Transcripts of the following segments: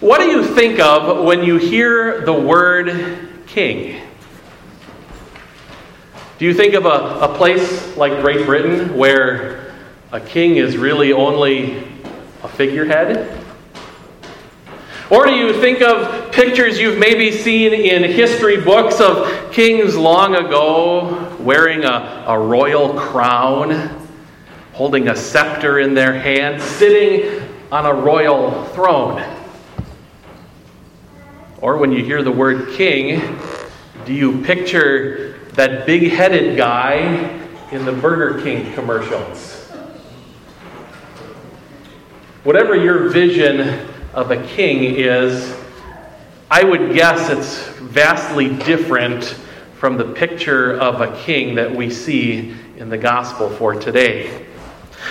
What do you think of when you hear the word king? Do you think of a, a place like Great Britain where a king is really only a figurehead? Or do you think of pictures you've maybe seen in history books of kings long ago wearing a, a royal crown, holding a scepter in their hand, sitting on a royal throne? Or when you hear the word king, do you picture that big headed guy in the Burger King commercials? Whatever your vision of a king is, I would guess it's vastly different from the picture of a king that we see in the gospel for today.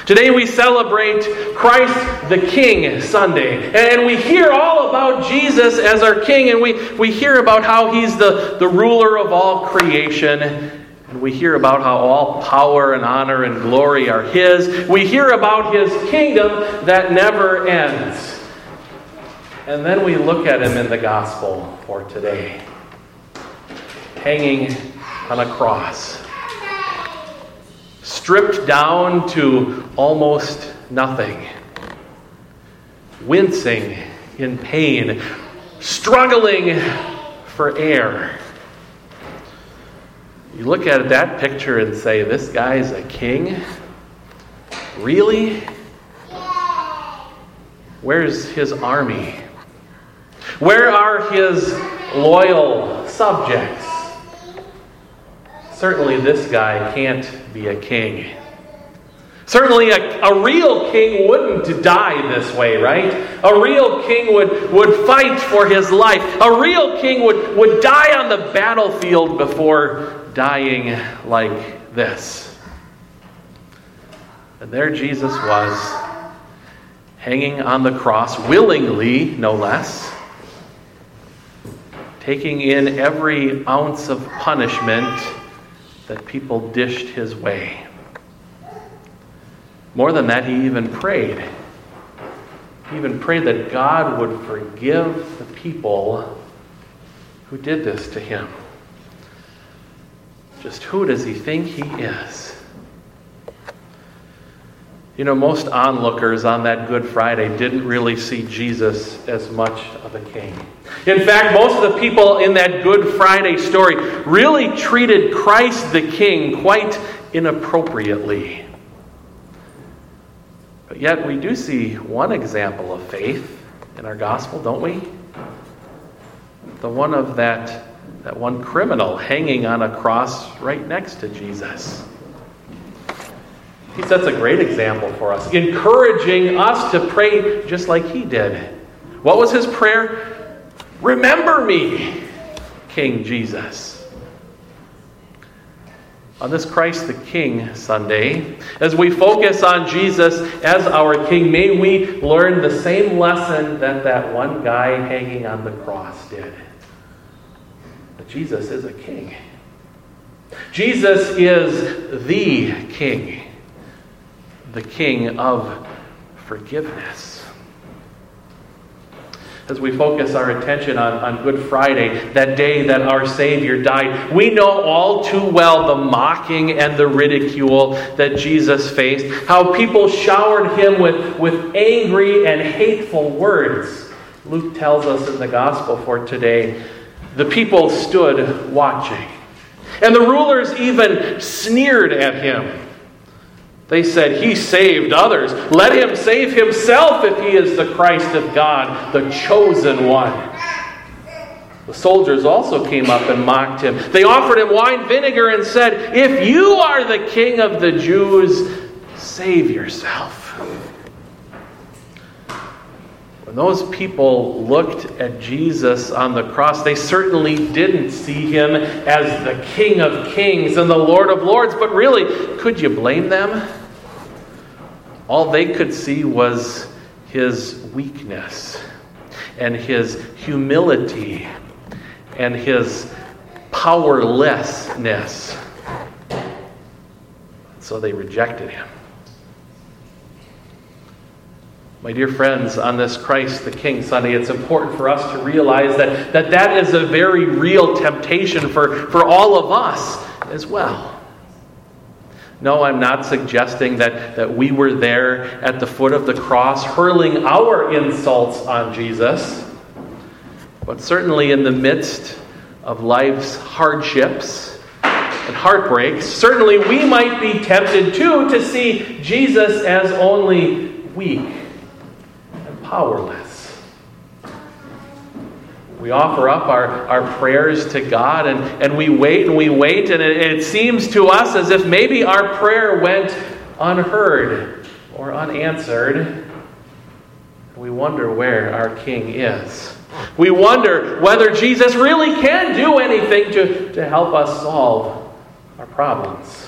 Today we celebrate Christ the King Sunday. And we hear all about Jesus as our King, and we, we hear about how he's the, the ruler of all creation. And we hear about how all power and honor and glory are his. We hear about his kingdom that never ends. And then we look at him in the gospel for today, hanging on a cross stripped down to almost nothing, wincing in pain, struggling for air. You look at that picture and say, This guy's a king? Really? Where's his army? Where are his loyal subjects? Certainly, this guy can't be a king. Certainly, a, a real king wouldn't die this way, right? A real king would, would fight for his life. A real king would, would die on the battlefield before dying like this. And there Jesus was, hanging on the cross, willingly, no less, taking in every ounce of punishment that people dished his way. More than that, he even prayed. He even prayed that God would forgive the people who did this to him. Just who does he think he is? You know, most onlookers on that Good Friday didn't really see Jesus as much of a king. In fact, most of the people in that Good Friday story really treated Christ the King quite inappropriately. But yet, we do see one example of faith in our gospel, don't we? The one of that, that one criminal hanging on a cross right next to Jesus. He sets a great example for us, encouraging us to pray just like he did. What was his prayer? Remember me, King Jesus. On this Christ the King Sunday, as we focus on Jesus as our King, may we learn the same lesson that that one guy hanging on the cross did. That Jesus is a king. Jesus is the King the King of forgiveness. As we focus our attention on, on Good Friday, that day that our Savior died, we know all too well the mocking and the ridicule that Jesus faced, how people showered him with, with angry and hateful words. Luke tells us in the Gospel for today the people stood watching. And the rulers even sneered at him. They said, He saved others. Let him save himself if he is the Christ of God, the chosen one. The soldiers also came up and mocked him. They offered him wine vinegar and said, If you are the king of the Jews, save yourself. When those people looked at Jesus on the cross, they certainly didn't see him as the King of Kings and the Lord of Lords, but really, could you blame them? All they could see was his weakness and his humility and his powerlessness. So they rejected him. My dear friends, on this Christ the King Sunday, it's important for us to realize that that, that is a very real temptation for, for all of us as well. No, I'm not suggesting that, that we were there at the foot of the cross hurling our insults on Jesus. But certainly in the midst of life's hardships and heartbreaks, certainly we might be tempted too to see Jesus as only weak powerless. We offer up our, our prayers to God and, and we wait and we wait, and it, it seems to us as if maybe our prayer went unheard or unanswered. We wonder where our King is. We wonder whether Jesus really can do anything to, to help us solve our problems.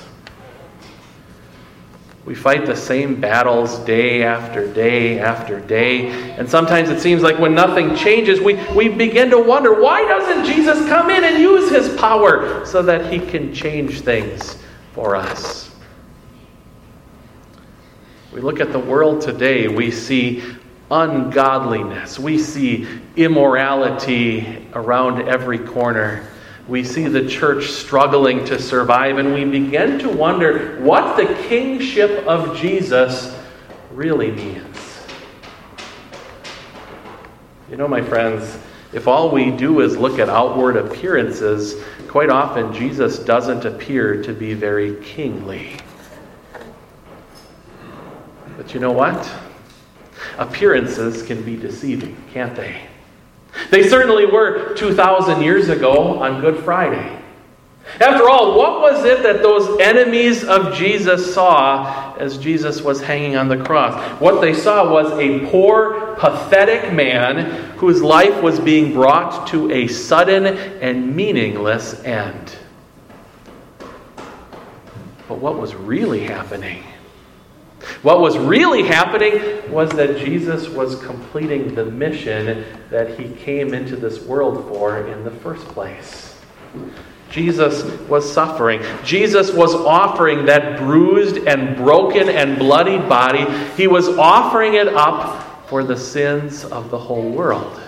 We fight the same battles day after day after day. And sometimes it seems like when nothing changes, we, we begin to wonder why doesn't Jesus come in and use his power so that he can change things for us? We look at the world today, we see ungodliness, we see immorality around every corner we see the church struggling to survive, and we begin to wonder what the kingship of Jesus really means. You know, my friends, if all we do is look at outward appearances, quite often Jesus doesn't appear to be very kingly. But you know what? Appearances can be deceiving, can't they? They certainly were 2,000 years ago on Good Friday. After all, what was it that those enemies of Jesus saw as Jesus was hanging on the cross? What they saw was a poor, pathetic man whose life was being brought to a sudden and meaningless end. But what was really happening? What was really happening was that Jesus was completing the mission that he came into this world for in the first place. Jesus was suffering. Jesus was offering that bruised and broken and bloodied body. He was offering it up for the sins of the whole world.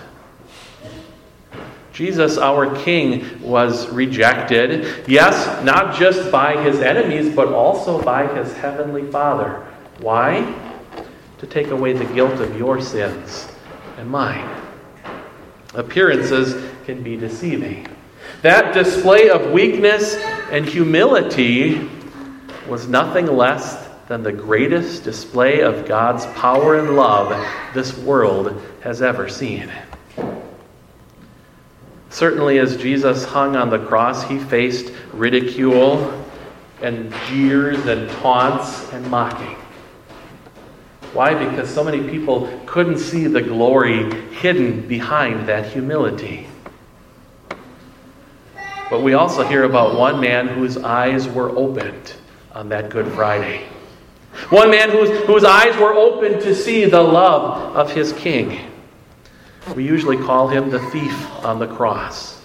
Jesus, our King, was rejected, yes, not just by his enemies, but also by his heavenly Father. Why? To take away the guilt of your sins and mine. Appearances can be deceiving. That display of weakness and humility was nothing less than the greatest display of God's power and love this world has ever seen. Certainly, as Jesus hung on the cross, he faced ridicule and jeers and taunts and mocking. Why? Because so many people couldn't see the glory hidden behind that humility. But we also hear about one man whose eyes were opened on that Good Friday. One man whose, whose eyes were opened to see the love of his king. We usually call him the thief on the cross.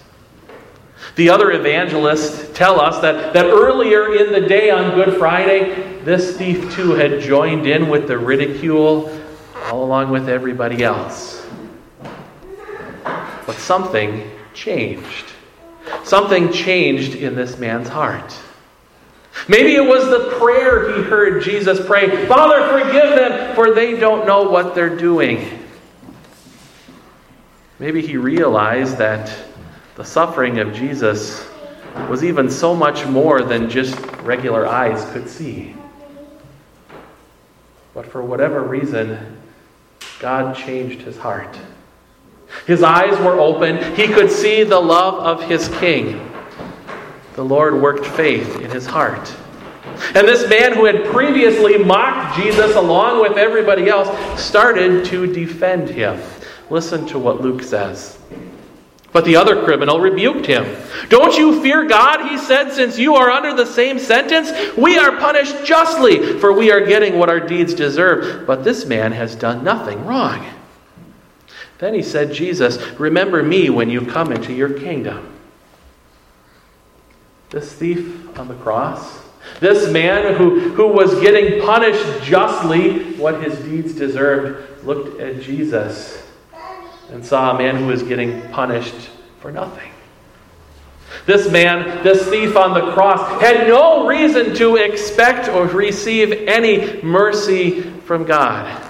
The other evangelists tell us that, that earlier in the day on Good Friday, this thief too had joined in with the ridicule all along with everybody else. But something changed. Something changed in this man's heart. Maybe it was the prayer he heard Jesus pray Father, forgive them, for they don't know what they're doing. Maybe he realized that the suffering of Jesus was even so much more than just regular eyes could see. But for whatever reason, God changed his heart. His eyes were open. He could see the love of his king. The Lord worked faith in his heart. And this man who had previously mocked Jesus along with everybody else started to defend him. Listen to what Luke says. But the other criminal rebuked him. Don't you fear God, he said, since you are under the same sentence? We are punished justly, for we are getting what our deeds deserve. But this man has done nothing wrong. Then he said, Jesus, remember me when you come into your kingdom. This thief on the cross, this man who, who was getting punished justly what his deeds deserved, looked at Jesus and saw a man who was getting punished for nothing. This man, this thief on the cross, had no reason to expect or receive any mercy from God.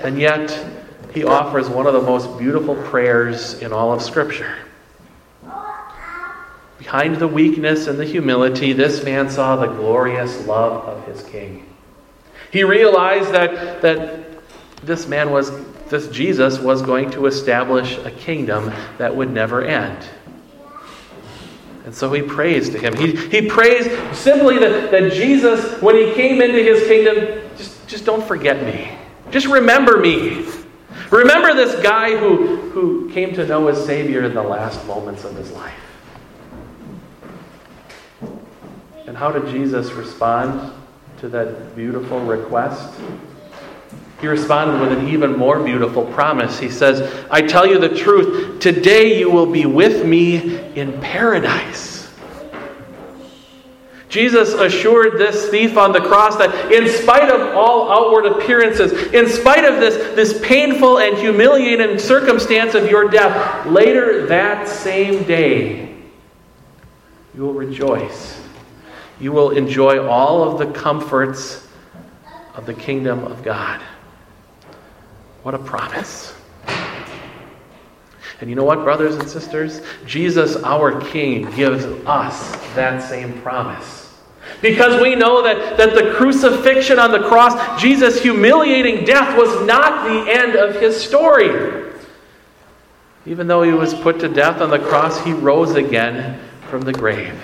And yet, he offers one of the most beautiful prayers in all of Scripture. Behind the weakness and the humility, this man saw the glorious love of his king. He realized that, that this man was, this Jesus was going to establish a kingdom that would never end. And so he prays to him. He, he prays simply that, that Jesus, when he came into his kingdom, just, just don't forget me. Just remember me. Remember this guy who, who came to know his Savior in the last moments of his life. And how did Jesus respond to that beautiful request? He responded with an even more beautiful promise. He says, I tell you the truth, today you will be with me in paradise. Jesus assured this thief on the cross that in spite of all outward appearances, in spite of this, this painful and humiliating circumstance of your death, later that same day, you will rejoice. You will enjoy all of the comforts of the kingdom of God. What a promise. And you know what, brothers and sisters? Jesus, our King, gives us that same promise. Because we know that, that the crucifixion on the cross, Jesus' humiliating death, was not the end of his story. Even though he was put to death on the cross, he rose again from the grave.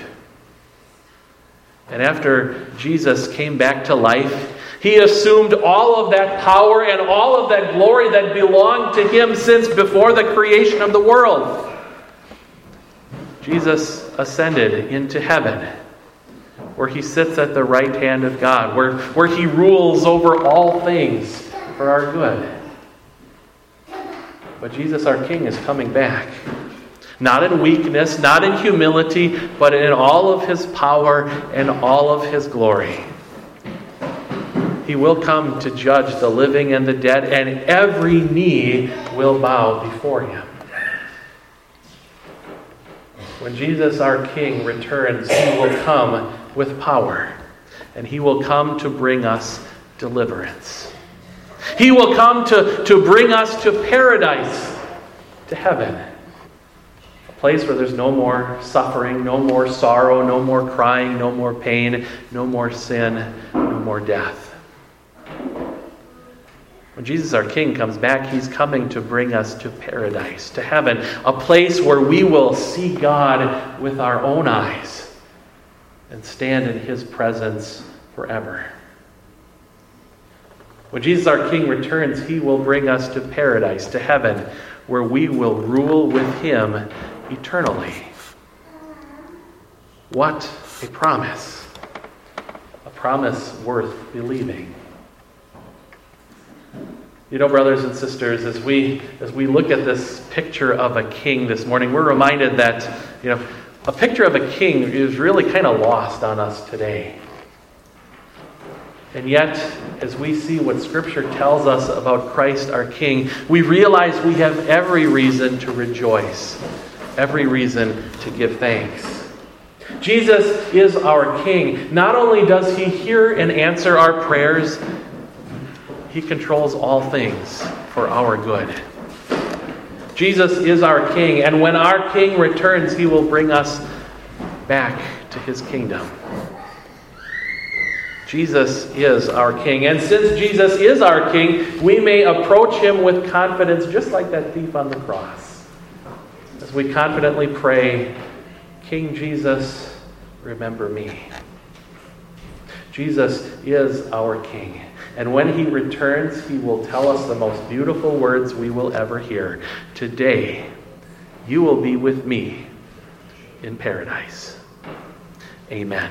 And after Jesus came back to life, he assumed all of that power and all of that glory that belonged to him since before the creation of the world. Jesus ascended into heaven, where he sits at the right hand of God, where, where he rules over all things for our good. But Jesus, our King, is coming back. Not in weakness, not in humility, but in all of his power and all of his glory. He will come to judge the living and the dead, and every knee will bow before him. When Jesus, our King, returns, he will come with power, and he will come to bring us deliverance. He will come to, to bring us to paradise, to heaven, a place where there's no more suffering, no more sorrow, no more crying, no more pain, no more sin, no more death. When Jesus, our King, comes back, he's coming to bring us to paradise, to heaven, a place where we will see God with our own eyes and stand in his presence forever. When Jesus, our King, returns, he will bring us to paradise, to heaven, where we will rule with him eternally. What a promise! A promise worth believing. You know, brothers and sisters, as we as we look at this picture of a king this morning, we're reminded that, you know, a picture of a king is really kind of lost on us today. And yet, as we see what Scripture tells us about Christ our King, we realize we have every reason to rejoice, every reason to give thanks. Jesus is our King. Not only does He hear and answer our prayers, he controls all things for our good. Jesus is our King, and when our King returns, he will bring us back to his kingdom. Jesus is our King. And since Jesus is our King, we may approach him with confidence, just like that thief on the cross. As we confidently pray, King Jesus, remember me. Jesus is our King. And when he returns, he will tell us the most beautiful words we will ever hear. Today, you will be with me in paradise. Amen.